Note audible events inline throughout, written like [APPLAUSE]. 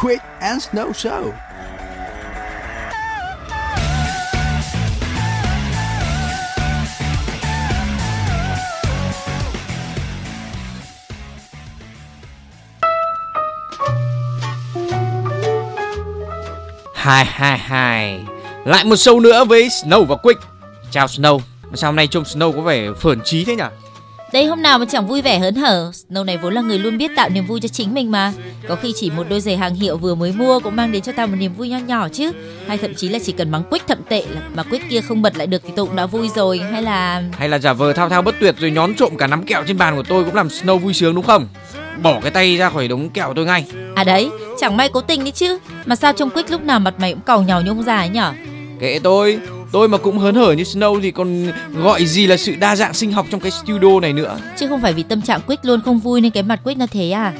Quick and Snow Show. Hai hai hai. Lại một show nữa với Snow và Quick. Chào Snow. Mà Sao hôm nay trông Snow có vẻ phởn trí thế nhỉ? Đây hôm nào mà chẳng vui vẻ hớn hở. Snow này vốn là người luôn biết tạo niềm vui cho chính mình mà Có khi chỉ một đôi giày hàng hiệu vừa mới mua Cũng mang đến cho ta một niềm vui nho nhỏ chứ. Hay thậm chí là chỉ cần mắng Quick thậm tệ là Mà Quick kia không bật lại được thì tôi cũng đã vui rồi. Hay là Hay là giả vờ thao thao bất tuyệt rồi nhón trộm cả nắm kẹo trên bàn của tôi Cũng làm Snow vui sướng đúng không? Bỏ cái tay ra khỏi đống kẹo tôi ngay. À đấy chẳng may cố tình đấy chứ. Mà sao trông Quick lúc nào mặt mày cũng nhàu như ông già ấy nhở? Kệ tôi. Tôi mà cũng hớn hở như Snow thì còn gọi gì là sự đa dạng sinh học trong cái studio này nữa? Chứ không phải vì tâm trạng Quick luôn không vui nên cái mặt Quick nó thế à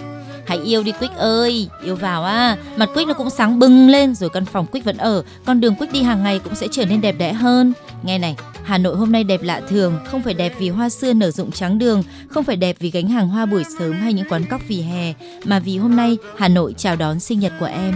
Hãy yêu đi Quick ơi, yêu vào à Mặt Quick nó cũng sáng bừng lên rồi căn phòng Quick vẫn ở. Con đường Quick đi hàng ngày cũng sẽ trở nên đẹp đẽ hơn. Nghe này, Hà Nội hôm nay đẹp lạ thường. Không phải đẹp vì hoa xưa nở rụng trắng đường Không phải đẹp vì gánh hàng hoa buổi sớm hay những quán cóc vì hè Mà vì hôm nay Hà Nội chào đón sinh nhật của em.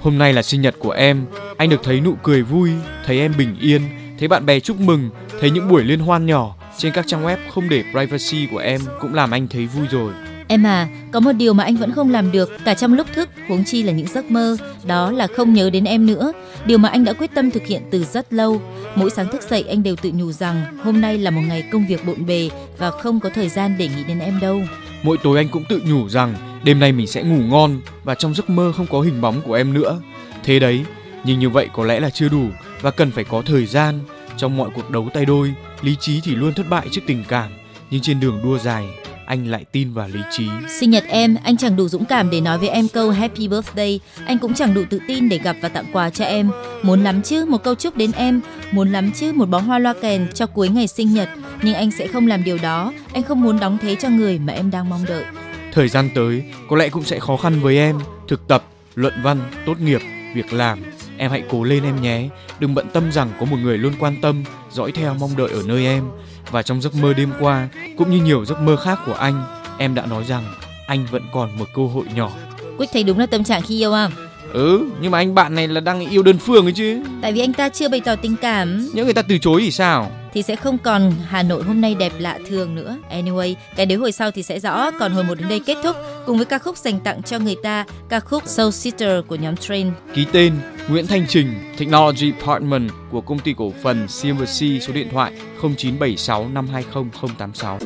Hôm nay là sinh nhật của em. Anh được thấy nụ cười vui Thấy em bình yên Thấy bạn bè chúc mừng Thấy những buổi liên hoan nhỏ Trên các trang web không để privacy của em Cũng làm anh thấy vui rồi. Em à, có một điều mà anh vẫn không làm được cả trong lúc thức, huống chi là những giấc mơ, đó là không nhớ đến em nữa. Điều mà anh đã quyết tâm thực hiện từ rất lâu. Mỗi sáng thức dậy anh đều tự nhủ rằng hôm nay là một ngày công việc bộn bề và không có thời gian để nghĩ đến em đâu. Mỗi tối anh cũng tự nhủ rằng đêm nay mình sẽ ngủ ngon và trong giấc mơ không có hình bóng của em nữa. Thế đấy, nhưng như vậy có lẽ là chưa đủ và cần phải có thời gian. Trong mọi cuộc đấu tay đôi, lý trí thì luôn thất bại trước tình cảm, nhưng trên đường đua dài, anh lại tin vào lý trí. Sinh nhật em, anh chẳng đủ dũng cảm để nói với em câu Happy Birthday, anh cũng chẳng đủ tự tin để gặp và tặng quà cho em. Muốn lắm chứ một câu chúc đến em, muốn lắm chứ một bó hoa loa kèn cho cuối ngày sinh nhật, nhưng anh sẽ không làm điều đó. Anh không muốn đóng thế cho người mà em đang mong đợi. Thời gian tới có lẽ cũng sẽ khó khăn với em, thực tập, luận văn, tốt nghiệp, việc làm. Em hãy cố lên em nhé, đừng bận tâm rằng có một người luôn quan tâm, dõi theo mong đợi ở nơi em và trong giấc mơ đêm qua cũng như nhiều giấc mơ khác của anh em đã nói rằng anh vẫn còn một cơ hội nhỏ Quyết thấy đúng là tâm trạng khi yêu à ừ nhưng mà anh bạn này là đang yêu đơn phương ấy chứ tại vì anh ta chưa bày tỏ tình cảm nếu người ta từ chối thì sao thì sẽ không còn Hà Nội hôm nay đẹp lạ thường nữa. Anyway, cái đấy hồi sau thì sẽ rõ. Còn hồi một đến đây kết thúc cùng với ca khúc dành tặng cho người ta, ca khúc Soul Sister của nhóm Train. Ký tên Nguyễn Thanh Trình, Technology Department của công ty cổ phần CMC số điện thoại 0976 520 086.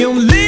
Your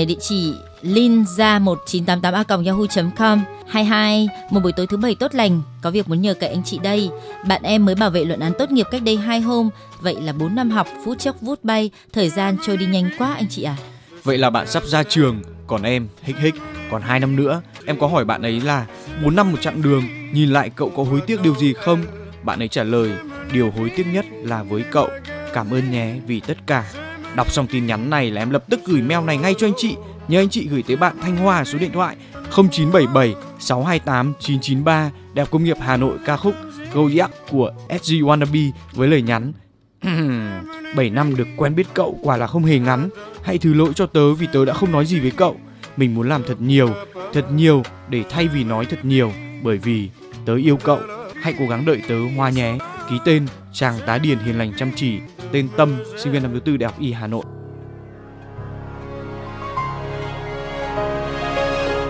Email của bạn để địa chỉ linza1988a.yahoo.com 22 một buổi tối thứ bảy tốt lành có việc muốn nhờ cậy anh chị đây bạn em mới bảo vệ luận án tốt nghiệp cách đây hai hôm vậy là 4 năm học phút chốc vút bay thời gian trôi đi nhanh quá anh chị à Vậy là bạn sắp ra trường, còn em hích hích, còn hai năm nữa. Em có hỏi bạn ấy là 4 năm một chặng đường, nhìn lại cậu có hối tiếc điều gì không? Bạn ấy trả lời, điều hối tiếc nhất là với cậu. Cảm ơn nhé vì tất cả. Đọc xong tin nhắn này là em lập tức gửi mail này ngay cho anh chị. Nhớ anh chị gửi tới bạn Thanh Hoa số điện thoại 0977 628 993 Đẹp Công nghiệp Hà Nội ca khúc Gojak của SG Wannabe với lời nhắn. [CLEARS THROAT] 7 năm được quen biết cậu quả là không hề ngắn. Hãy thứ lỗi cho tớ vì tớ đã không nói gì với cậu. Mình muốn làm thật nhiều, thật nhiều để thay vì nói thật nhiều. Bởi vì tớ yêu cậu. Hãy cố gắng đợi tớ hoa nhé. Ký tên chàng tá điền hiền lành chăm chỉ Tên Tâm, sinh viên năm thứ tư Đại học Y Hà Nội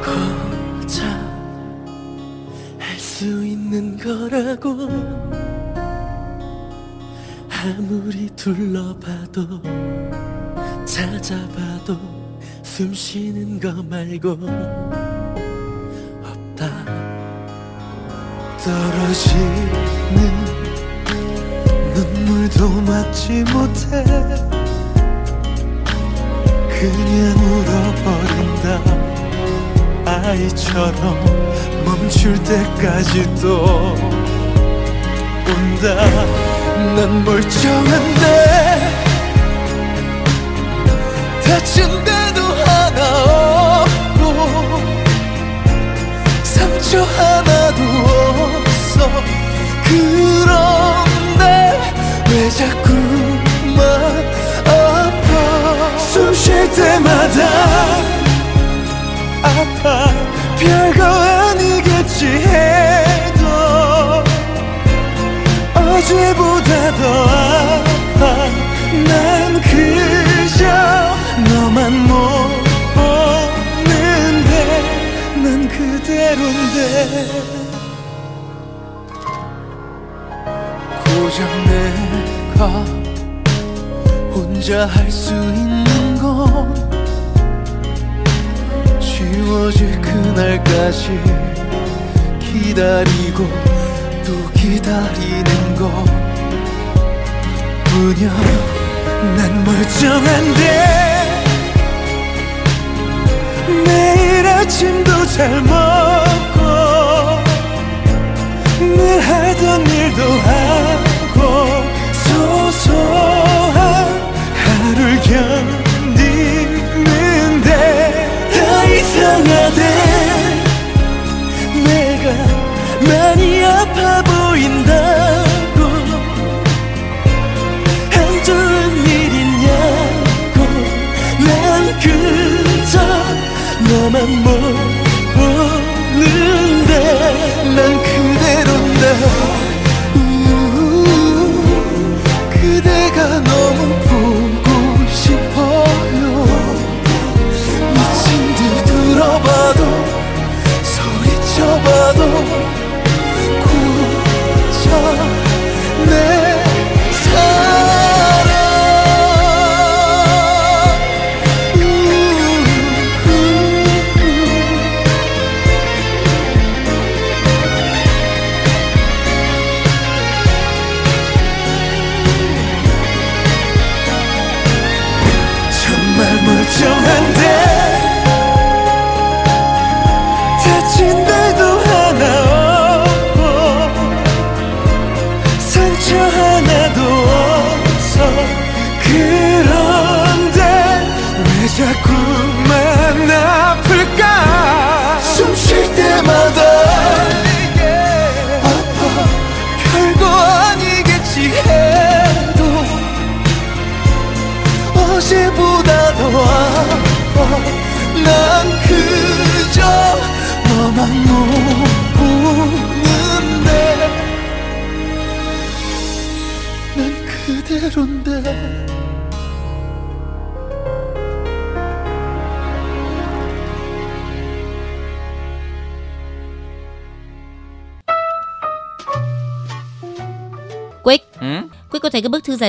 고작 할 수 있는 거라고 아무리 둘러봐도 찾아봐도 숨 쉬는 거 말고 없다 떨어지는 눈물도 막지 못해 그냥 울어버린다. 아이처럼 멈출 때까지도 온다. 난 멀쩡한데 다친 데도 하나 없고 상처 하나도 없어. 그런 데왜 자꾸만 아파 숨 쉴 때마다 아파? 별거 아니겠지 해도 어제보다 더 아파. 난 그저 너만 못 보는데 난 그대로인데 혼자 할 수 있는 건 지워질 그날까지 기다리고 또 기다리는 것 뿐이야 난 멀쩡한데 매일 아침도 잘 먹고 늘 하던 일도 하고 소소한 하루를 견디는데 다 이상하대. 내가 많이 아파 보인다고. 안 좋은 일이냐고. 난 그저 너만 못 보는데. 난 그대로인 들어봐도 소리쳐봐도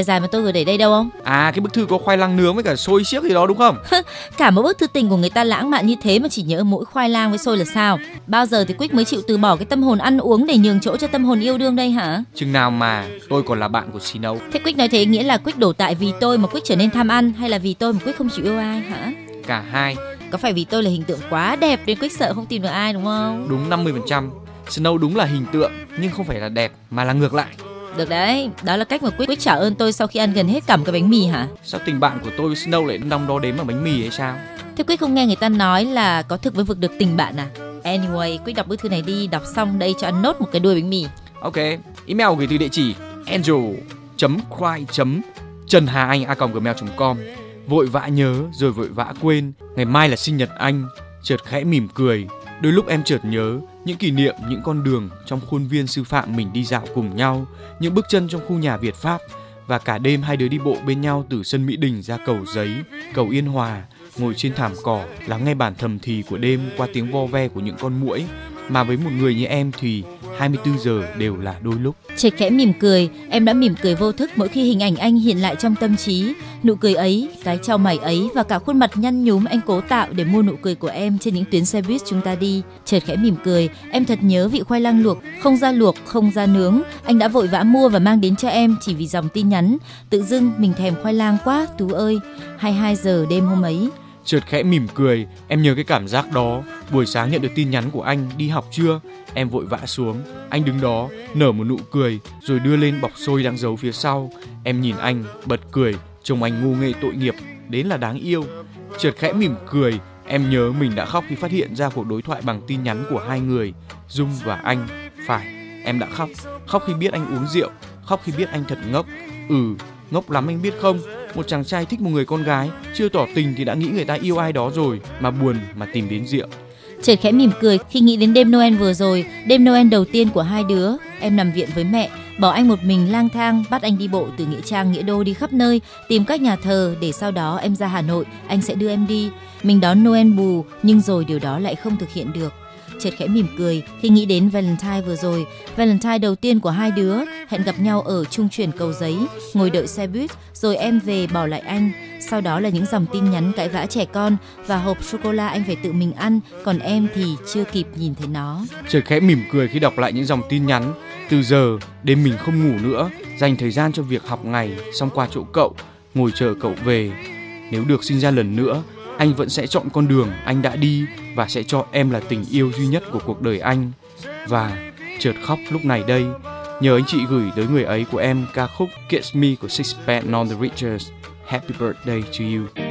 dài dài mà tôi vừa để đây đâu không? À cái bức thư có khoai lang nướng với cả xôi xiếc gì đó đúng không? Cả một bức thư tình của người ta lãng mạn như thế mà chỉ nhớ mỗi khoai lang với xôi là sao? Bao giờ thì Quyết mới chịu từ bỏ cái tâm hồn ăn uống để nhường chỗ cho tâm hồn yêu đương đây hả? Chừng nào mà tôi còn là bạn của Snow. Thế Quyết nói thế nghĩa là Quyết đổ tại vì tôi mà Quyết trở nên tham ăn hay là vì tôi mà Quyết không chịu yêu ai hả? Cả hai Có phải vì tôi là hình tượng quá đẹp nên Quyết sợ không tìm được ai đúng không? đúng 50%. Snow đúng là hình tượng nhưng không phải là đẹp mà là ngược lại. Được đấy, đó là cách mà Quyết Quyết trả ơn tôi sau khi ăn gần hết cả một cái bánh mì hả? Sao tình bạn của tôi với Snow lại đong đo đếm bằng bánh mì hay sao? Thế Quyết không nghe người ta nói là có thực với vực được tình bạn à? Anyway, Quyết đọc bức thư này đi, đọc xong đây cho ăn nốt một cái đuôi bánh mì. Ok, email gửi từ địa chỉ angel.cry trần hà anh a gmail.com vội vã nhớ rồi vội vã quên ngày mai là sinh nhật anh chợt khẽ mỉm cười đôi lúc em chợt nhớ những kỷ niệm, những con đường trong khuôn viên sư phạm mình đi dạo cùng nhau, những bước chân trong khu nhà việt pháp và cả đêm hai đứa đi bộ bên nhau từ sân mỹ đình ra cầu giấy, cầu yên hòa, ngồi trên thảm cỏ lắng nghe bản thầm thì của đêm qua tiếng vo ve của những con muỗi mà với một người như em thì 24 giờ đều là đôi lúc Triệt khẽ mỉm cười, em đã mỉm cười vô thức mỗi khi hình ảnh anh hiện lại trong tâm trí. Nụ cười ấy, cái trao mày ấy và cả khuôn mặt nhăn nhúm anh cố tạo để mua nụ cười của em trên những tuyến xe buýt chúng ta đi. Chợt khẽ mỉm cười, em thật nhớ vị khoai lang luộc, không ra luộc, không ra nướng. Anh đã vội vã mua và mang đến cho em chỉ vì dòng tin nhắn. Tự dưng mình thèm khoai lang quá, Tú ơi. 22 giờ đêm hôm ấy chợt khẽ mỉm cười, em nhớ cái cảm giác đó. Buổi sáng nhận được tin nhắn của anh, đi học chưa? Em vội vã xuống. Anh đứng đó, nở một nụ cười, rồi đưa lên bọc xôi đang giấu phía sau. Em nhìn anh, bật cười trông anh ngu nghê tội nghiệp, đến là đáng yêu. Chợt khẽ mỉm cười, em nhớ mình đã khóc khi phát hiện ra cuộc đối thoại bằng tin nhắn của hai người, dung và anh. Phải, em đã khóc. Khóc khi biết anh uống rượu, khóc khi biết anh thật ngốc. Ừ ngốc lắm anh biết không một chàng trai thích một người con gái chưa tỏ tình thì đã nghĩ người ta yêu ai đó rồi mà buồn mà tìm đến rượu Trời khẽ mỉm cười khi nghĩ đến đêm Noel vừa rồi, đêm Noel đầu tiên của hai đứa. Em nằm viện với mẹ, bỏ anh một mình lang thang, bắt anh đi bộ từ nghĩa trang nghĩa đô đi khắp nơi, tìm các nhà thờ để sau đó em ra Hà Nội, anh sẽ đưa em đi. Mình đón Noel bù, nhưng rồi điều đó lại không thực hiện được. Chợt khẽ mỉm cười khi nghĩ đến Valentine vừa rồi, Valentine đầu tiên của hai đứa, hẹn gặp nhau ở trung chuyển cầu giấy, ngồi đợi xe buýt, rồi em về bỏ lại anh. Sau đó là những dòng tin nhắn cãi vã trẻ con và hộp sô cô la anh phải tự mình ăn, còn em thì chưa kịp nhìn thấy nó. chợt khẽ mỉm cười khi đọc lại những dòng tin nhắn từ giờ đêm mình không ngủ nữa dành thời gian cho việc học ngày xong qua chỗ cậu ngồi chờ cậu về nếu được sinh ra lần nữa anh vẫn sẽ chọn con đường anh đã đi và sẽ cho em là tình yêu duy nhất của cuộc đời anh. Và chợt khóc lúc này đây, nhờ anh chị gửi tới người ấy của em ca khúc Kiss Me của Sixpence Non The Riches Happy birthday to you.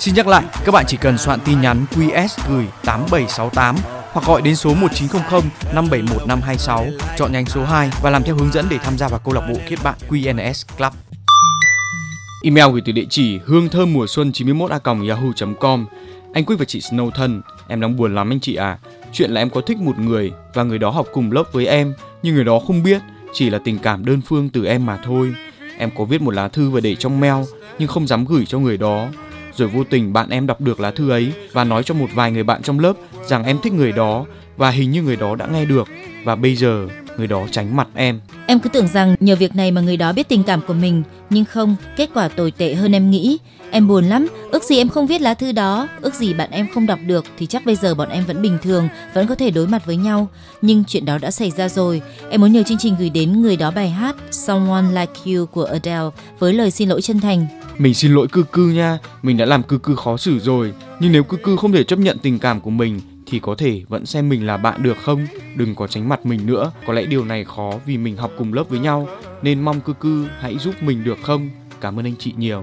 Xin nhắc lại, các bạn chỉ cần soạn tin nhắn QS gửi 8768 hoặc gọi đến số 1900 571 526 chọn nhánh số 2 và làm theo hướng dẫn để tham gia vào câu lạc bộ kết bạn QNS Club. Email gửi từ địa chỉ hương thơm mùa xuân 91 a yahoo.com Anh Quyết và chị Snow thân, em đang buồn lắm anh chị à. Chuyện là em có thích một người và người đó học cùng lớp với em, nhưng người đó không biết, chỉ là tình cảm đơn phương từ em mà thôi. Em có viết một lá thư và để trong mail, nhưng không dám gửi cho người đó. Rồi vô tình bạn em đọc được lá thư ấy và nói cho một vài người bạn trong lớp rằng em thích người đó và hình như người đó đã nghe được và bây giờ người đó tránh mặt em. Em cứ tưởng rằng nhờ việc này mà người đó biết tình cảm của mình, nhưng không, kết quả tồi tệ hơn em nghĩ. Em buồn lắm, ước gì em không viết lá thư đó, ước gì bạn em không đọc được thì chắc bây giờ bọn em vẫn bình thường, vẫn có thể đối mặt với nhau. Nhưng chuyện đó đã xảy ra rồi. Em muốn nhờ chương trình gửi đến người đó bài hát Someone Like You của Adele với lời xin lỗi chân thành. Mình xin lỗi cư cư nha, mình đã làm cư cư khó xử rồi. Nhưng nếu cư cư không thể chấp nhận tình cảm của mình thì có thể vẫn xem mình là bạn được không? Đừng có tránh mặt mình nữa. Có lẽ điều này khó vì mình học cùng lớp với nhau nên mong cư cư hãy giúp mình được không? Cảm ơn anh chị nhiều.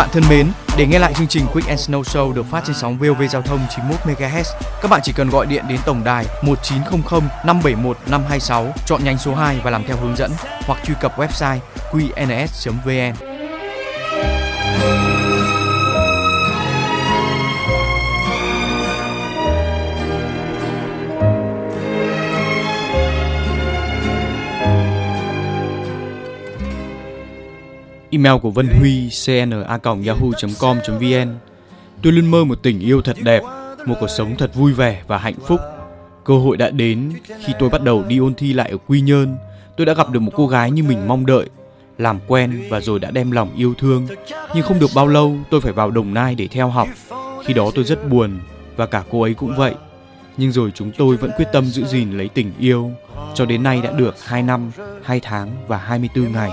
bạn thân mến, để nghe lại chương trình Quick and Snow Show được phát trên sóng VOV Giao thông 91 MHz, các bạn chỉ cần gọi điện đến tổng đài 1900 571 526, chọn nhánh số 2 và làm theo hướng dẫn hoặc truy cập website qns.vn. Email của Vân Huy cna@yahoo.com.vn. Tôi luôn mơ một tình yêu thật đẹp, một cuộc sống thật vui vẻ và hạnh phúc. Cơ hội đã đến khi tôi bắt đầu đi ôn thi lại ở Quy Nhơn. Tôi đã gặp được một cô gái như mình mong đợi, làm quen và rồi đã đem lòng yêu thương. Nhưng không được bao lâu, tôi phải vào Đồng Nai để theo học. Khi đó tôi rất buồn và cả cô ấy cũng vậy. Nhưng rồi chúng tôi vẫn quyết tâm giữ gìn lấy tình yêu. Cho đến nay đã được 2 năm, 2 tháng và 24 ngày.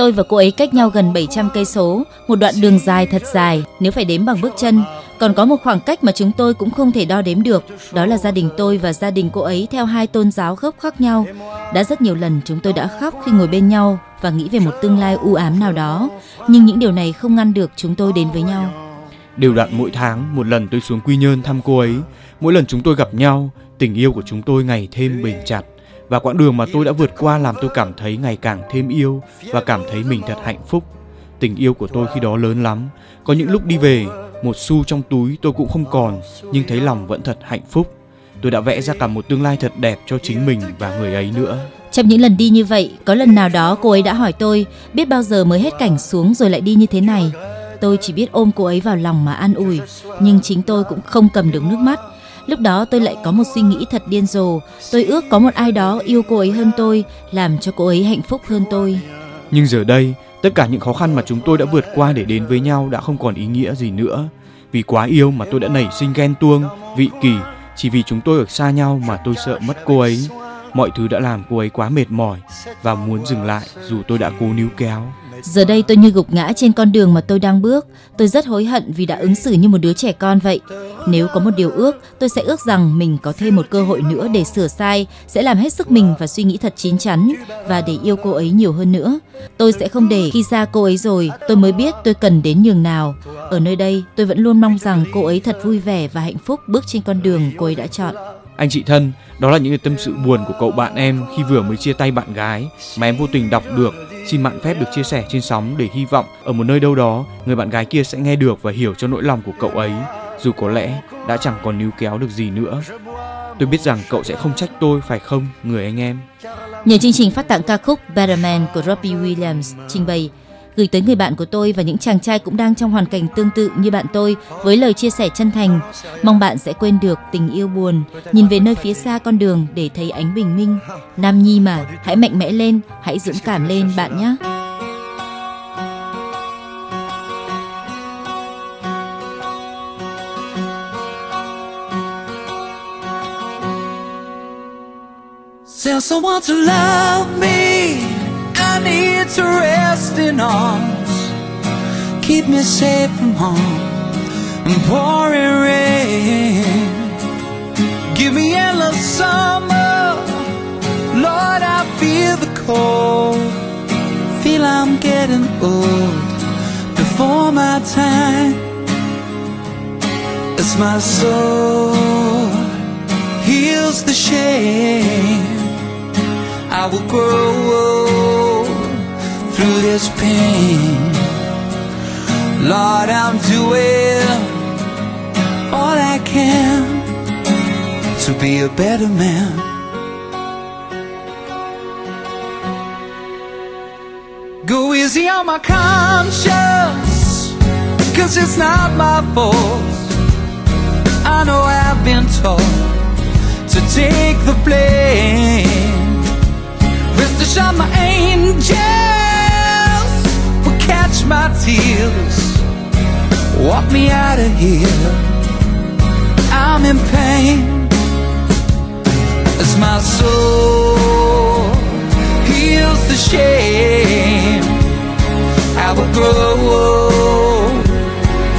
Tôi và cô ấy cách nhau gần 700 cây số, một đoạn đường dài thật dài nếu phải đếm bằng bước chân. Còn có một khoảng cách mà chúng tôi cũng không thể đo đếm được, đó là gia đình tôi và gia đình cô ấy theo hai tôn giáo gốc khác nhau. Đã rất nhiều lần chúng tôi đã khóc khi ngồi bên nhau và nghĩ về một tương lai u ám nào đó, nhưng những điều này không ngăn được chúng tôi đến với nhau. Đều đặn mỗi tháng một lần tôi xuống Quy Nhơn thăm cô ấy. Mỗi lần chúng tôi gặp nhau, tình yêu của chúng tôi ngày thêm bền chặt và quãng đường mà tôi đã vượt qua làm tôi cảm thấy ngày càng thêm yêu và cảm thấy mình thật hạnh phúc. Tình yêu của tôi khi đó lớn lắm. Có những lúc đi về, một xu trong túi tôi cũng không còn, nhưng thấy lòng vẫn thật hạnh phúc. Tôi đã vẽ ra cả một tương lai thật đẹp cho chính mình và người ấy nữa. Trong những lần đi như vậy, có lần nào đó cô ấy đã hỏi tôi biết bao giờ mới hết cảnh xuống rồi lại đi như thế này. Tôi chỉ biết ôm cô ấy vào lòng mà an ủi, nhưng chính tôi cũng không cầm được nước mắt. Lúc đó tôi lại có một suy nghĩ thật điên rồ. Tôi ước có một ai đó yêu cô ấy hơn tôi, làm cho cô ấy hạnh phúc hơn tôi. Nhưng giờ đây, tất cả những khó khăn mà chúng tôi đã vượt qua để đến với nhau đã không còn ý nghĩa gì nữa. Vì quá yêu mà tôi đã nảy sinh ghen tuông, vị kỷ. Chỉ vì chúng tôi ở xa nhau mà tôi sợ mất cô ấy. Mọi thứ đã làm cô ấy quá mệt mỏi và muốn dừng lại dù tôi đã cố níu kéo. Giờ đây tôi như gục ngã trên con đường mà tôi đang bước. Tôi rất hối hận vì đã ứng xử như một đứa trẻ con vậy. Nếu có một điều ước, tôi sẽ ước rằng mình có thêm một cơ hội nữa để sửa sai, sẽ làm hết sức mình và suy nghĩ thật chín chắn và để yêu cô ấy nhiều hơn nữa. Tôi sẽ không để khi xa cô ấy rồi, tôi mới biết tôi cần đến nhường nào. Ở nơi đây, tôi vẫn luôn mong rằng cô ấy thật vui vẻ và hạnh phúc bước trên con đường cô ấy đã chọn. Anh chị thân, đó là những tâm sự buồn của cậu bạn em khi vừa mới chia tay bạn gái mà em vô tình đọc được. Xin mạn phép được chia sẻ trên sóng để hy vọng ở một nơi đâu đó người bạn gái kia sẽ nghe được và hiểu cho nỗi lòng của cậu ấy, dù có lẽ đã chẳng còn níu kéo được gì nữa. Tôi biết rằng cậu sẽ không trách tôi phải không, người anh em. Nhờ chương trình phát tặng ca khúc Better Man của Robbie Williams trình bày gửi tới người bạn của tôi và những chàng trai cũng đang trong hoàn cảnh tương tự như bạn tôi với lời chia sẻ chân thành. Mong bạn sẽ quên được tình yêu buồn, nhìn về nơi phía xa con đường để thấy ánh bình minh. Nam nhi mà, hãy mạnh mẽ lên, hãy dũng cảm lên bạn nhé. Tell someone to love me. Need to rest in arms. Keep me safe from harm and pouring rain. Give me endless summer. Lord, I feel the cold. Feel I'm getting old before my time. As my soul heals the shame, I will grow through this pain. Lord, I'm doing all I can to be a better man. Go easy on my conscience, cause it's not my fault. I know I've been told to take the blame. Rest assured, my catch my tears, walk me out of here. I'm in pain as my soul heals the shame. I will grow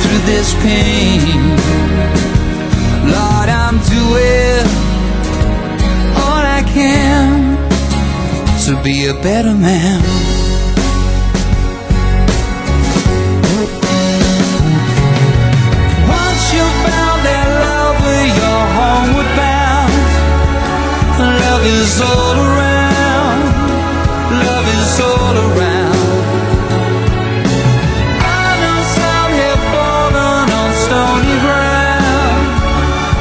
through this pain. Lord, I'm doing all I can to be a better man. Love is all around, love is all around. I know fallen on stony ground,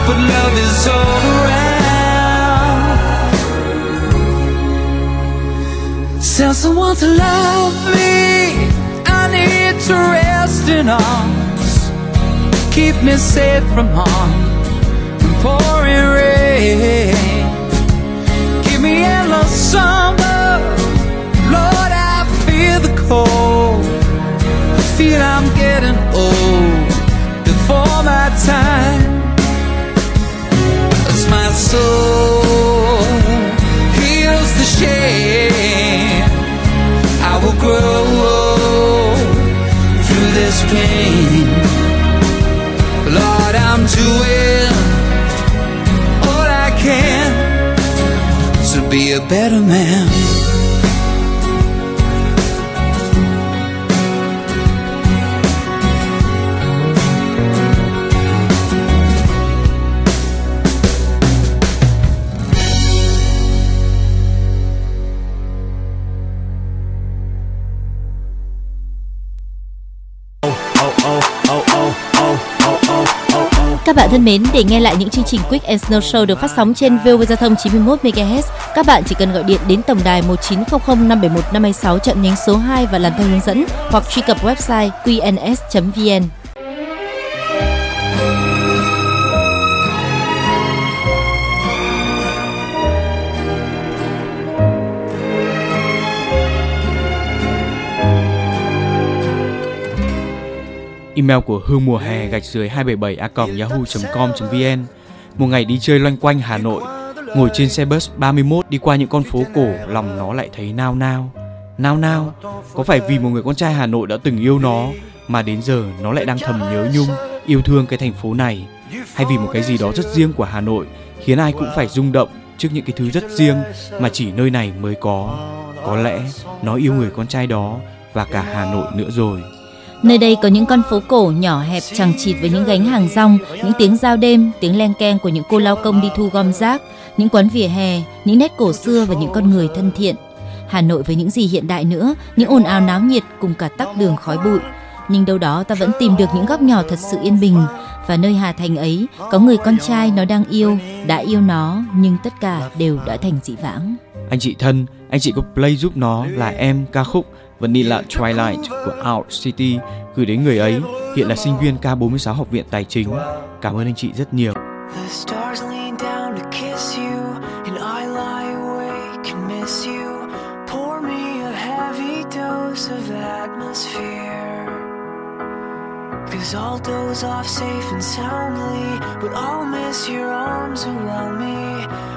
but love is all around. Tell someone to love me. I need to rest in arms. Keep me safe from harm and pouring rain. Me summer. Lord, I feel the cold. I feel I'm getting old before my time. As my soul heals the shame, I will grow through this pain. Lord, I'm doing be a better man. Các bạn thân mến, để nghe lại những chương trình Quick and Snow Show được phát sóng trên VOV Giao thông 91 MHz, các bạn chỉ cần gọi điện đến tổng đài 1900 571 526 chọn nhánh số 2 và làm theo hướng dẫn hoặc truy cập website qns.vn. Email của Hương mùa hè gạch dưới 277 a yahoo.com.vn Một ngày đi chơi loanh quanh Hà Nội, Ngồi trên xe bus 31 đi qua những con phố cổ, Lòng nó lại thấy nao nao. Nao nao, Có phải vì một người con trai Hà Nội đã từng yêu nó Mà đến giờ nó lại đang thầm nhớ nhung, Yêu thương cái thành phố này? Hay vì một cái gì đó rất riêng của Hà Nội Khiến ai cũng phải rung động trước những cái thứ rất riêng Mà chỉ nơi này mới có? Có lẽ nó yêu người con trai đó Và cả Hà Nội nữa rồi. Nơi đây có những con phố cổ nhỏ hẹp chằng chịt với những gánh hàng rong, những tiếng giao đêm, tiếng len keng của những cô lao công đi thu gom rác, những quán vỉa hè, những nét cổ xưa và những con người thân thiện. Hà Nội với những gì hiện đại nữa, những ồn ào náo nhiệt cùng cả tắc đường khói bụi. Nhưng đâu đó ta vẫn tìm được những góc nhỏ thật sự yên bình và nơi Hà Thành ấy có người con trai nó đang yêu, đã yêu nó nhưng tất cả đều đã thành dị vãng. Anh chị thân, anh chị có play giúp nó là em ca khúc Vanilla Twilight của Out City gửi đến người ấy, hiện là sinh viên K46 học viện tài chính. Cảm ơn anh chị rất nhiều. The stars lean down to kiss you, and I lie awake and miss you. Pour me a heavy dose of atmosphere. Cause I'll doze off safe and soundly, but I'll miss your arms around me.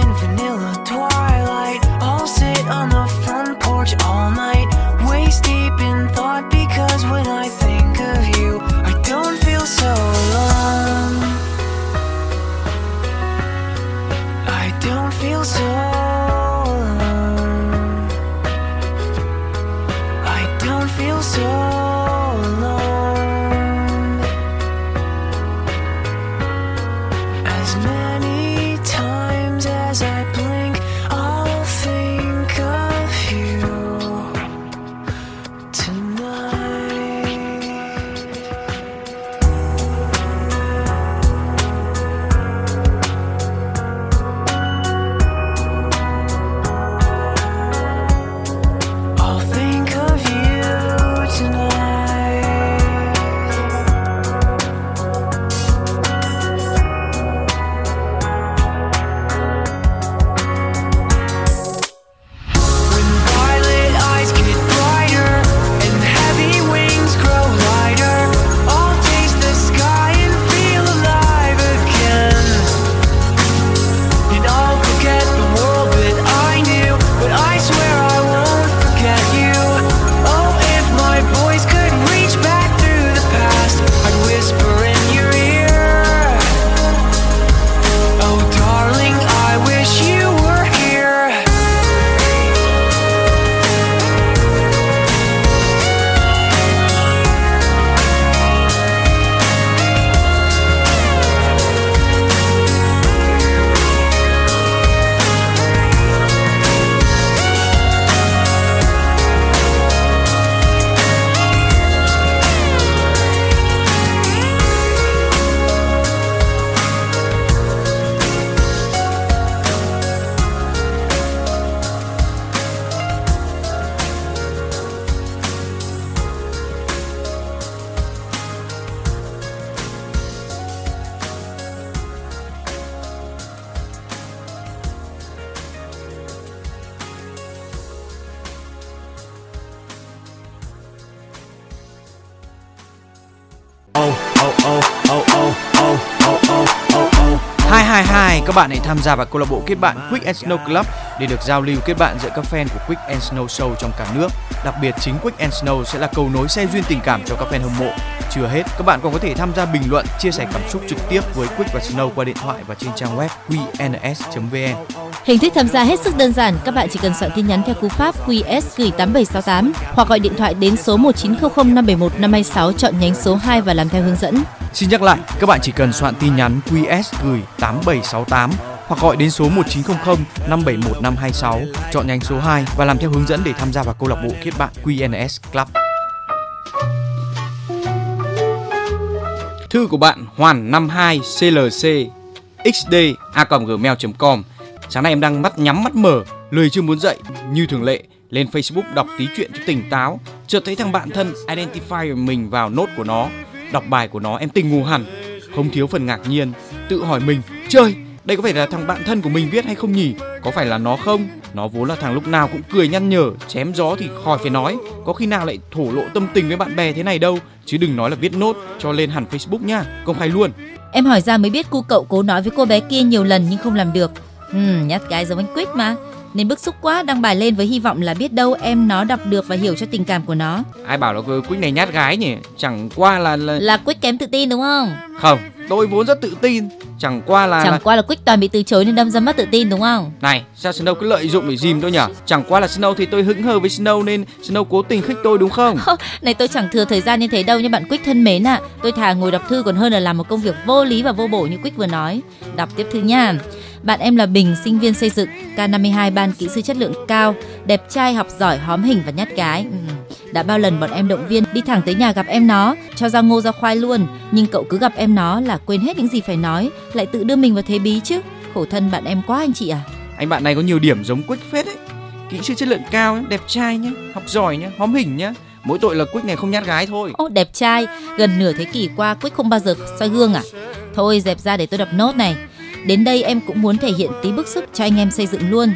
in vanilla twilight, I'll sit on the front porch all night, waist các bạn hãy tham gia vào câu lạc bộ kết bạn Quick and Snow Club để được giao lưu kết bạn giữa các fan của Quick and Snow Show trong cả nước. Đặc biệt chính Quick and Snow sẽ là cầu nối xe duyên tình cảm cho các fan hâm mộ. Chưa hết, các bạn còn có thể tham gia bình luận, chia sẻ cảm xúc trực tiếp với Quick và Snow qua điện thoại và trên trang web qns.vn. Hình thức tham gia hết sức đơn giản, các bạn chỉ cần soạn tin nhắn theo cú pháp QS gửi 8768 hoặc gọi điện thoại đến số 1900 571 526 chọn nhánh số 2 và làm theo hướng dẫn. Xin nhắc lại, các bạn chỉ cần soạn tin nhắn QS gửi 8768 hoặc gọi đến số 1900 571 526 chọn nhánh số 2 và làm theo hướng dẫn để tham gia vào câu lạc bộ kết bạn QNS Club. Thư của bạn Hoàn 52 CLC XD a gmail.com Sáng nay em đang mắt nhắm mắt mở, lười chưa muốn dậy như thường lệ lên Facebook đọc tí chuyện cho tỉnh táo, chợt thấy thằng bạn thân identify mình vào nốt của nó, đọc bài của nó em tình ngủ hẳn, không thiếu phần ngạc nhiên, tự hỏi mình, trời, đây có phải là thằng bạn thân của mình viết hay không nhỉ? Có phải là nó không? Nó vốn là thằng lúc nào cũng cười nhăn nhở, chém gió thì khỏi phải nói, có khi nào lại thổ lộ tâm tình với bạn bè thế này đâu, chứ đừng nói là viết nốt cho lên hẳn Facebook nha, công khai luôn. Em hỏi ra mới biết cu cậu cố nói với cô bé kia nhiều lần nhưng không làm được. Ừm, nhát gái giống anh Quyết mà. Nên bức xúc quá đăng bài lên với hy vọng là biết đâu em nó đọc được và hiểu cho tình cảm của nó. Ai bảo là Quýnh này nhát gái nhỉ? Chẳng qua là, là... Là Quyết kém tự tin đúng không? Không, tôi vốn rất tự tin. Chẳng qua là, Chẳng là... qua là Quyết toàn bị từ chối nên đâm ra mất tự tin đúng không? Này, sao Snow cứ lợi dụng để dìm tôi nhở? Chẳng qua là Snow thì tôi hững hờ với Snow nên Snow cố tình khích tôi đúng không? Này tôi chẳng thừa thời gian như thế đâu nha bạn Quyết thân mến ạ. Tôi thà ngồi đọc thư còn hơn là làm một công việc vô lý và vô bổ như Quyết vừa nói. Đọc tiếp thư nha. Bạn em là Bình, sinh viên xây dựng, K52 ban kỹ sư chất lượng cao, đẹp trai, học giỏi, hóm hình và nhát gái. Ừ. Đã bao lần bọn em động viên đi thẳng tới nhà gặp em nó, cho ra ngô ra khoai luôn, nhưng cậu cứ gặp em nó là quên hết những gì phải nói, lại tự đưa mình vào thế bí chứ. Khổ thân bạn em quá anh chị à. Anh bạn này có nhiều điểm giống Quick phết ấy. Kỹ sư chất lượng cao, nhá, đẹp trai nhá, học giỏi nhá, hóm hình nhá. Mỗi tội là Quick này không nhát gái thôi. Ô đẹp trai, gần nửa thế kỷ qua Quick không bao giờ soi gương à? Thôi dẹp ra để tôi đập nốt này. Đến đây em cũng muốn thể hiện tí bức xúc cho anh em xây dựng luôn.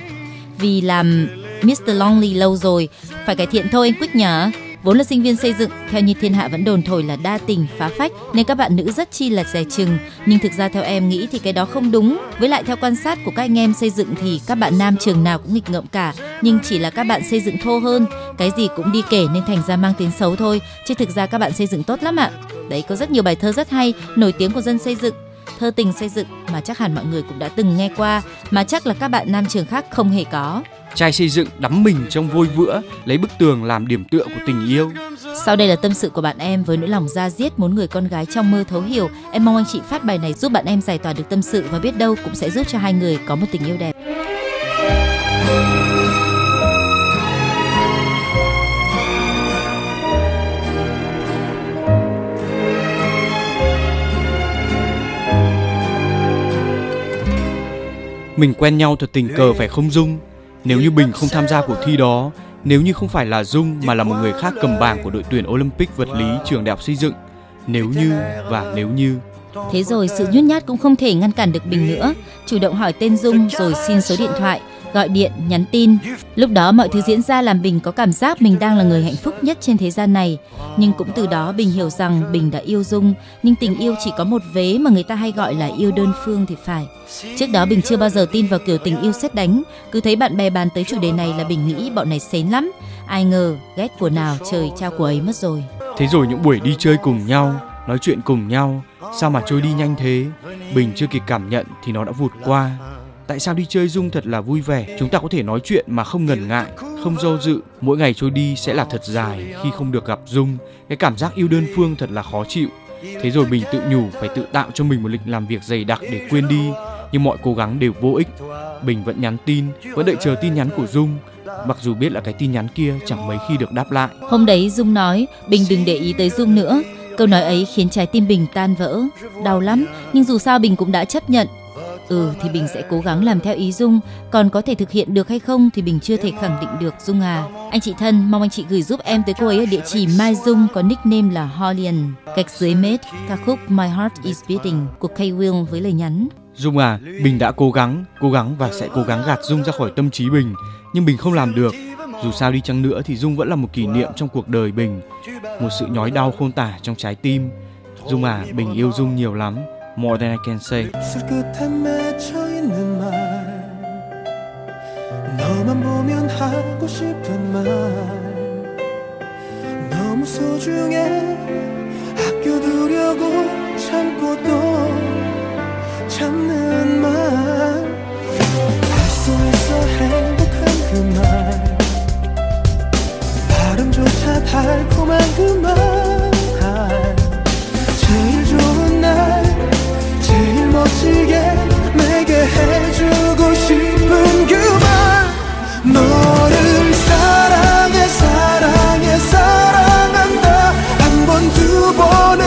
Vì làm Mr. Longley lâu rồi, phải cải thiện thôi anh quyết nhở. Vốn là sinh viên xây dựng, theo như thiên hạ vẫn đồn thổi là đa tình, phá phách nên các bạn nữ rất chi là dè chừng. Nhưng thực ra theo em nghĩ thì cái đó không đúng. Với lại theo quan sát của các anh em xây dựng thì các bạn nam trường nào cũng nghịch ngợm cả, nhưng chỉ là các bạn xây dựng thô hơn, cái gì cũng đi kể nên thành ra mang tiếng xấu thôi. Chứ thực ra các bạn xây dựng tốt lắm ạ. Đấy có rất nhiều bài thơ rất hay, nổi tiếng của dân xây dựng thơ tình xây dựng mà chắc hẳn mọi người cũng đã từng nghe qua mà chắc là các bạn nam trường khác không hề có. Trai xây dựng đắm mình trong vôi vữa, lấy bức tường làm điểm tựa của tình yêu. Sau đây là tâm sự của bạn em với nỗi lòng da diết muốn người con gái trong mơ thấu hiểu. Em mong anh chị phát bài này giúp bạn em giải tỏa được tâm sự và biết đâu cũng sẽ giúp cho hai người có một tình yêu đẹp. Mình quen nhau thật tình cờ phải không Dung? Nếu như Bình không tham gia cuộc thi đó, nếu như không phải là Dung mà là một người khác cầm bảng của đội tuyển Olympic vật lý trường đại học xây dựng, nếu như và nếu như Thế rồi sự nhút nhát cũng không thể ngăn cản được Bình nữa. Chủ động hỏi tên Dung rồi xin số điện thoại, gọi điện, nhắn tin. Lúc đó mọi thứ diễn ra làm Bình có cảm giác mình đang là người hạnh phúc nhất trên thế gian này. Nhưng cũng từ đó Bình hiểu rằng Bình đã yêu Dung, nhưng tình yêu chỉ có một vế mà người ta hay gọi là yêu đơn phương thì phải. Trước đó Bình chưa bao giờ tin vào kiểu tình yêu xét đánh, cứ thấy bạn bè bàn tới chủ đề này là Bình nghĩ bọn này xén lắm. Ai ngờ ghét của nào trời trao của ấy mất rồi. Thế rồi những buổi đi chơi cùng nhau, nói chuyện cùng nhau, sao mà trôi đi nhanh thế? Bình chưa kịp cảm nhận thì nó đã vụt qua. Tại sao đi chơi Dung thật là vui vẻ? Chúng ta có thể nói chuyện mà không ngần ngại, không do dự. Mỗi ngày trôi đi sẽ là thật dài khi không được gặp Dung. Cái cảm giác yêu đơn phương thật là khó chịu. Thế rồi Bình tự nhủ phải tự tạo cho mình một lịch làm việc dày đặc để quên đi. Nhưng mọi cố gắng đều vô ích. Bình vẫn nhắn tin, vẫn đợi chờ tin nhắn của Dung. Mặc dù biết là cái tin nhắn kia chẳng mấy khi được đáp lại. Hôm đấy Dung nói Bình đừng để ý tới Dung nữa. Câu nói ấy khiến trái tim Bình tan vỡ, đau lắm. Nhưng dù sao Bình cũng đã chấp nhận. Ừ thì Bình sẽ cố gắng làm theo ý Dung Còn có thể thực hiện được hay không thì Bình chưa thể khẳng định được Dung à Anh chị thân mong anh chị gửi giúp em tới cô ấy ở địa chỉ Mai Dung có nickname là Holian, Gạch dưới mết ca khúc My Heart Is Beating của Kay Will với lời nhắn Dung à, Bình đã cố gắng, cố gắng và sẽ cố gắng gạt Dung ra khỏi tâm trí Bình, nhưng Bình không làm được. Dù sao đi chăng nữa thì Dung vẫn là một kỷ niệm trong cuộc đời Bình, một sự nhói đau khôn tả trong trái tim. Dung à, Bình yêu Dung nhiều lắm, more than I can say. 말 너만 보면 하고 싶은 말. 너무 소중해 아껴두려고 참고 또 참는 말할 수 있어 행복한 그 말 발음조차 달콤한 그말 멋지게 내게 해주고 싶은 그말 너를 사랑해 사랑해 사랑한다. 한 번 두 번을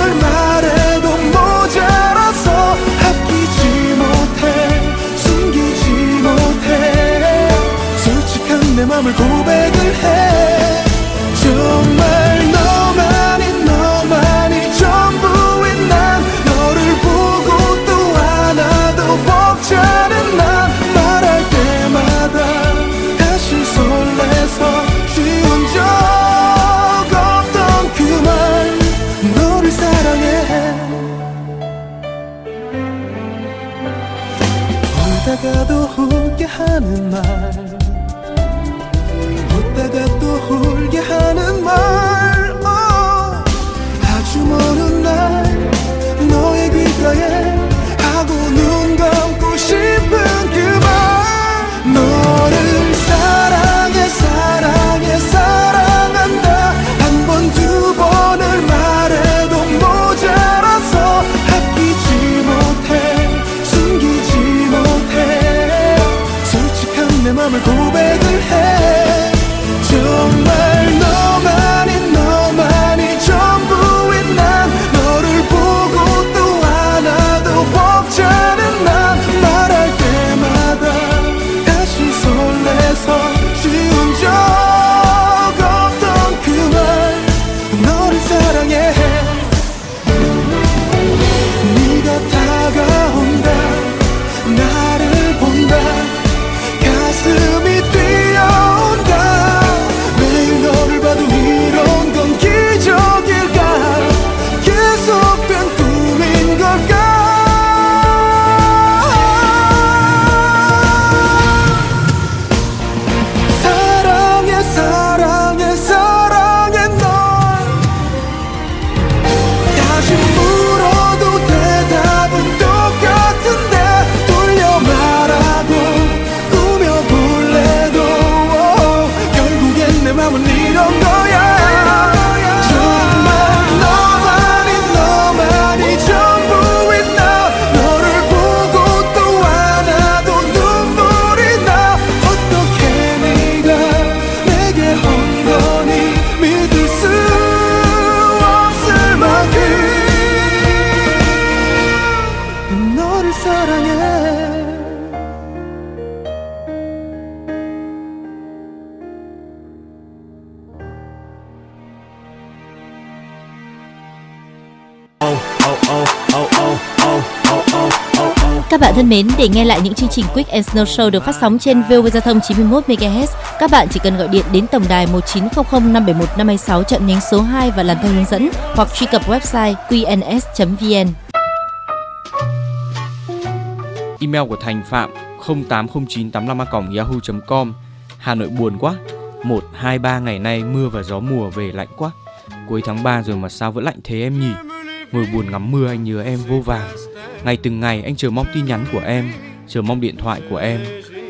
울다가도 웃게 하는 말 thân mến, để nghe lại những chương trình Quick and Snow Show được phát sóng trên VOV Giao thông 91 MHz, các bạn chỉ cần gọi điện đến tổng đài 1900 571 526 chọn nhánh số 2 và làm theo hướng dẫn hoặc truy cập website qns.vn. Email của Thành Phạm 080985a yahoo.com Hà Nội buồn quá. Một, hai, ba ngày nay mưa và gió mùa về lạnh quá. Cuối tháng 3 rồi mà sao vẫn lạnh thế em nhỉ? Ngồi buồn ngắm mưa anh nhớ em vô vàng. Ngày từng ngày anh chờ mong tin nhắn của em, chờ mong điện thoại của em.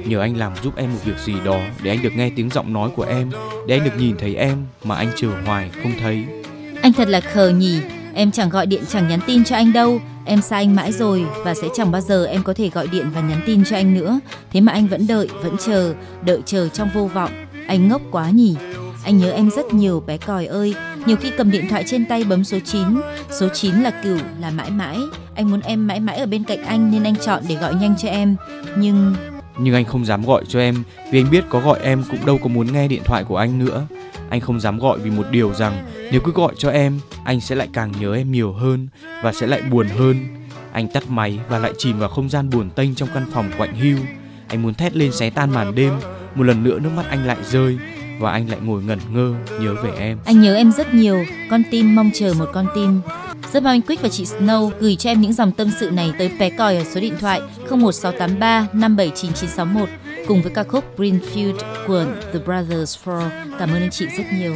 Nhờ anh làm giúp em một việc gì đó để anh được nghe tiếng giọng nói của em, để anh được nhìn thấy em mà anh chờ hoài không thấy. Anh thật là khờ nhỉ, em chẳng gọi điện chẳng nhắn tin cho anh đâu. Em xa anh mãi rồi và sẽ chẳng bao giờ em có thể gọi điện và nhắn tin cho anh nữa. Thế mà anh vẫn đợi, vẫn chờ, đợi chờ trong vô vọng. Anh ngốc quá nhỉ. Anh nhớ em rất nhiều bé còi ơi nhiều khi cầm điện thoại trên tay bấm số 9 Số 9 là cửu là mãi mãi Anh muốn em mãi mãi ở bên cạnh anh Nên anh chọn để gọi nhanh cho em Nhưng Nhưng anh không dám gọi cho em vì anh biết có gọi em cũng đâu có muốn nghe điện thoại của anh nữa. Anh không dám gọi vì một điều rằng nếu cứ gọi cho em, anh sẽ lại càng nhớ em nhiều hơn và sẽ lại buồn hơn. Anh tắt máy và lại chìm vào không gian buồn tênh trong căn phòng quạnh hiu. Anh muốn thét lên xé tan màn đêm, một lần nữa nước mắt anh lại rơi và anh lại ngồi ngẩn ngơ nhớ về em. anh nhớ em rất nhiều Con tim mong chờ một con tim rất mong anh Quick và chị Snow gửi cho em những dòng tâm sự này tới bé còi ở số điện thoại 01683 579961 cùng với ca khúc Greenfield của The Brothers Four. Cảm ơn anh chị rất nhiều.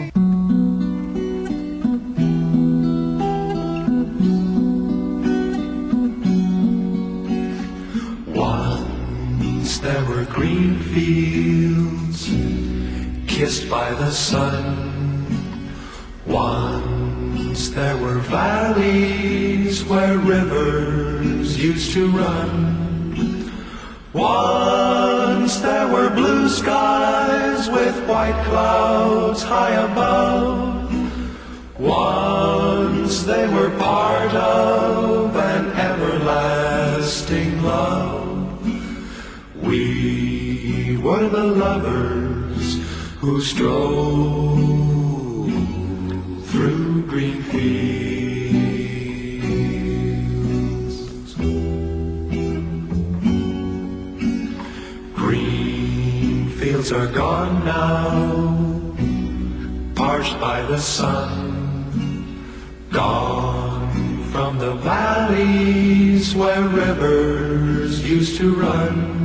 Once there were green fields kissed by the sun. Once there were valleys where rivers used to run. Once there were blue skies with white clouds high above. Once they were part of an everlasting love. We were the lovers who strolled through green fields. Green fields are gone now, parched by the sun. Gone from the valleys where rivers used to run.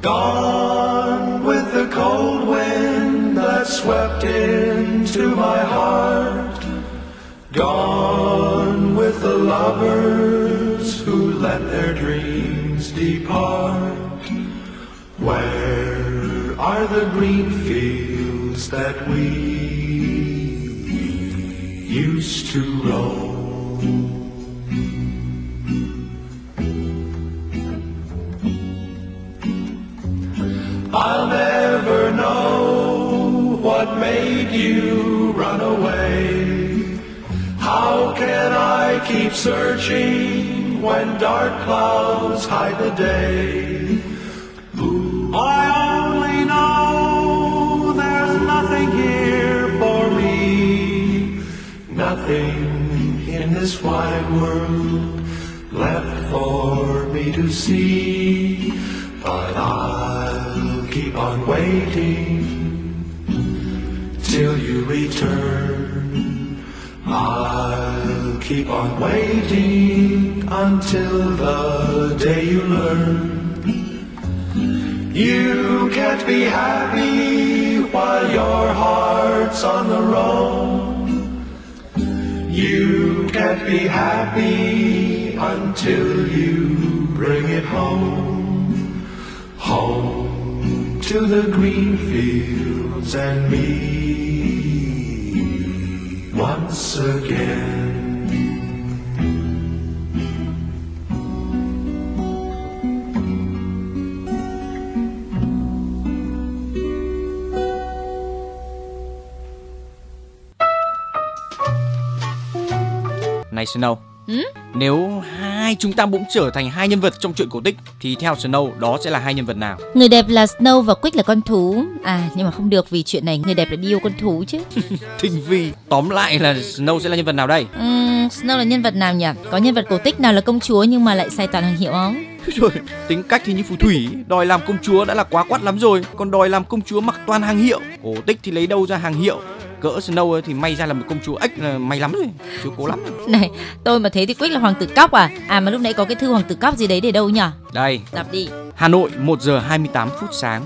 Gone with cold wind that swept into my heart. Gone with the lovers who let their dreams depart. Where are the green fields that we used to roam? Made you run away. How can I keep searching when dark clouds hide the day? I only know there's nothing here for me, nothing in this wide world left for me to see. But I'll keep on waiting till you return. I'll keep on waiting until the day you learn. You can't be happy while your heart's on the roam. You can't be happy until you bring it home. Home to the green fields and me once again. Này Snow, hmm? nếu hai chúng ta bỗng trở thành hai nhân vật trong truyện cổ tích thì theo Snow đó sẽ là hai nhân vật nào? Người đẹp là Snow và Quick là con thú. À nhưng mà không được vì chuyện này người đẹp là đi yêu con thú chứ. [LAUGHS] Thinh Vi. Tóm lại là Snow sẽ là nhân vật nào đây? Ừm, Snow là nhân vật nào nhỉ? Có nhân vật cổ tích nào là công chúa nhưng mà lại xài toàn hàng hiệu không? Rồi, tính cách thì như phù thủy, đòi làm công chúa đã là quá quát lắm rồi, còn đòi làm công chúa mặc toàn hàng hiệu. Cổ tích thì lấy đâu ra hàng hiệu? Cỡ Snow ấy thì may ra là một công chúa ếch là may lắm rồi, chứ cố lắm. rồi. Này, tôi mà thế thì Quick là hoàng tử cóc à? À mà lúc nãy có cái thư hoàng tử cóc gì đấy để đâu nhỉ? Đây, Đọc đi. Hà Nội 1 giờ 28 phút sáng.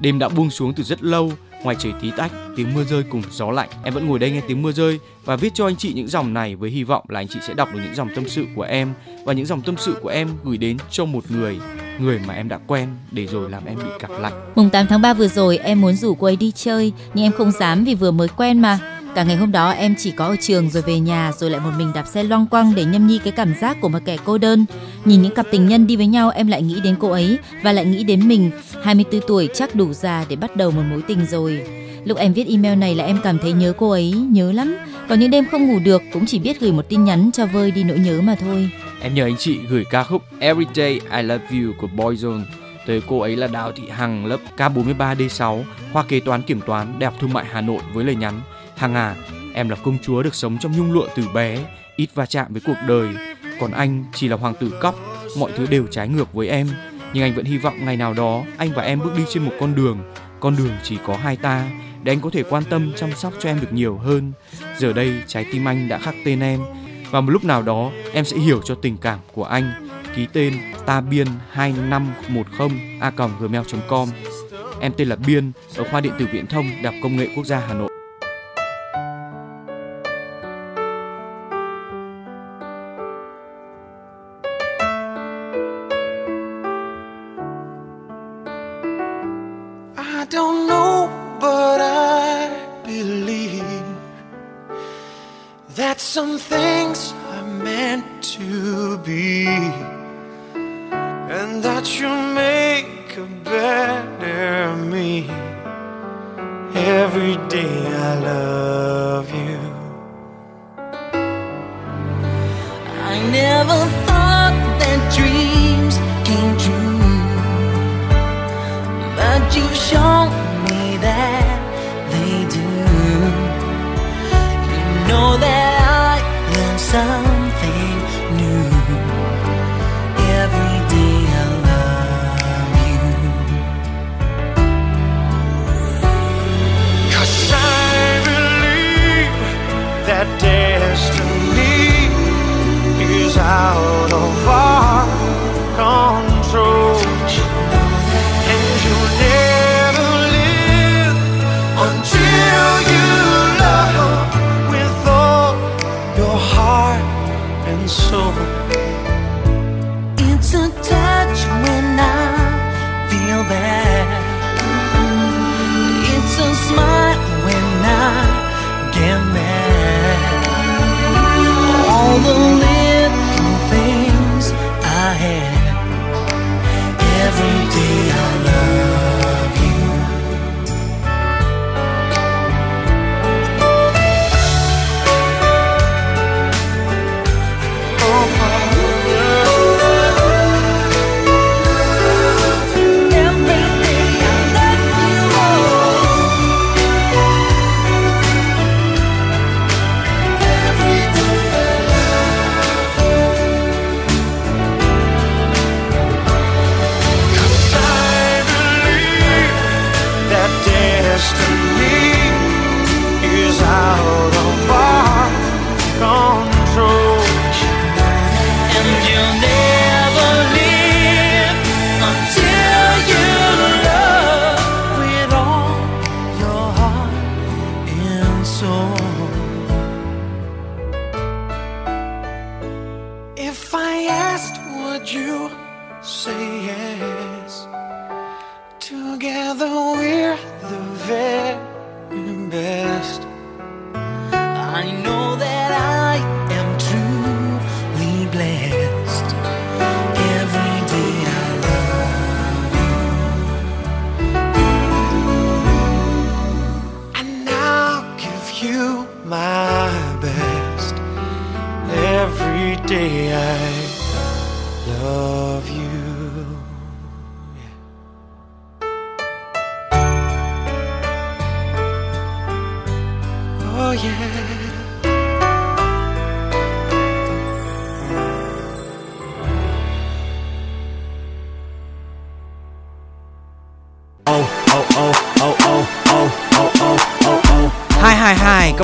Đêm đã buông xuống từ rất lâu, ngoài trời tí tách, tiếng mưa rơi cùng gió lạnh. Em vẫn ngồi đây nghe tiếng mưa rơi và viết cho anh chị những dòng này với hy vọng là anh chị sẽ đọc được những dòng tâm sự của em và những dòng tâm sự của em gửi đến cho một người, người mà em đã quen để rồi làm em bị cảm lạnh. Mùng 8 tháng 3 vừa rồi em muốn rủ cô ấy đi chơi nhưng em không dám vì vừa mới quen mà. Cả ngày hôm đó em chỉ có ở trường rồi về nhà rồi lại một mình đạp xe loang quang để nhâm nhi cái cảm giác của một kẻ cô đơn. Nhìn những cặp tình nhân đi với nhau em lại nghĩ đến cô ấy và lại nghĩ đến mình. 24 tuổi chắc đủ già để bắt đầu một mối tình rồi. Lúc em viết email này là em cảm thấy nhớ cô ấy, nhớ lắm. Có những đêm không ngủ được cũng chỉ biết gửi một tin nhắn cho vơi đi nỗi nhớ mà thôi. Em nhờ anh chị gửi ca khúc Everyday I Love You của Boyzone tới cô ấy là Đào Thị Hằng lớp K43D6 khoa kế toán kiểm toán Đại học Thương mại Hà Nội với lời nhắn Hằng à, em là công chúa được sống trong nhung lụa từ bé, ít va chạm với cuộc đời, còn anh chỉ là hoàng tử cóc, mọi thứ đều trái ngược với em, nhưng anh vẫn hy vọng ngày nào đó anh và em bước đi trên một con đường, con đường chỉ có hai ta, để anh có thể quan tâm chăm sóc cho em được nhiều hơn. Giờ đây trái tim anh đã khắc tên em và một lúc nào đó, em sẽ hiểu cho tình cảm của anh. Ký tên ta biên 2510 a gmail.com. Em tên là Biên, ở khoa điện tử viễn thông Đại học Công nghệ Quốc gia Hà Nội.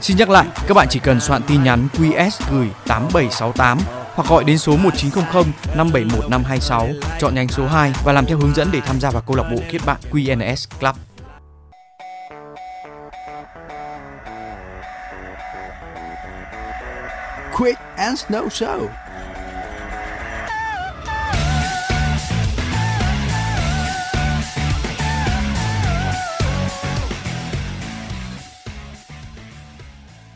Xin nhắc lại, các bạn chỉ cần soạn tin nhắn QS gửi 8768 hoặc gọi đến số 1900 571 526 chọn nhánh số 2 và làm theo hướng dẫn để tham gia vào câu lạc bộ kết bạn QNS Club. Quick and Snow Show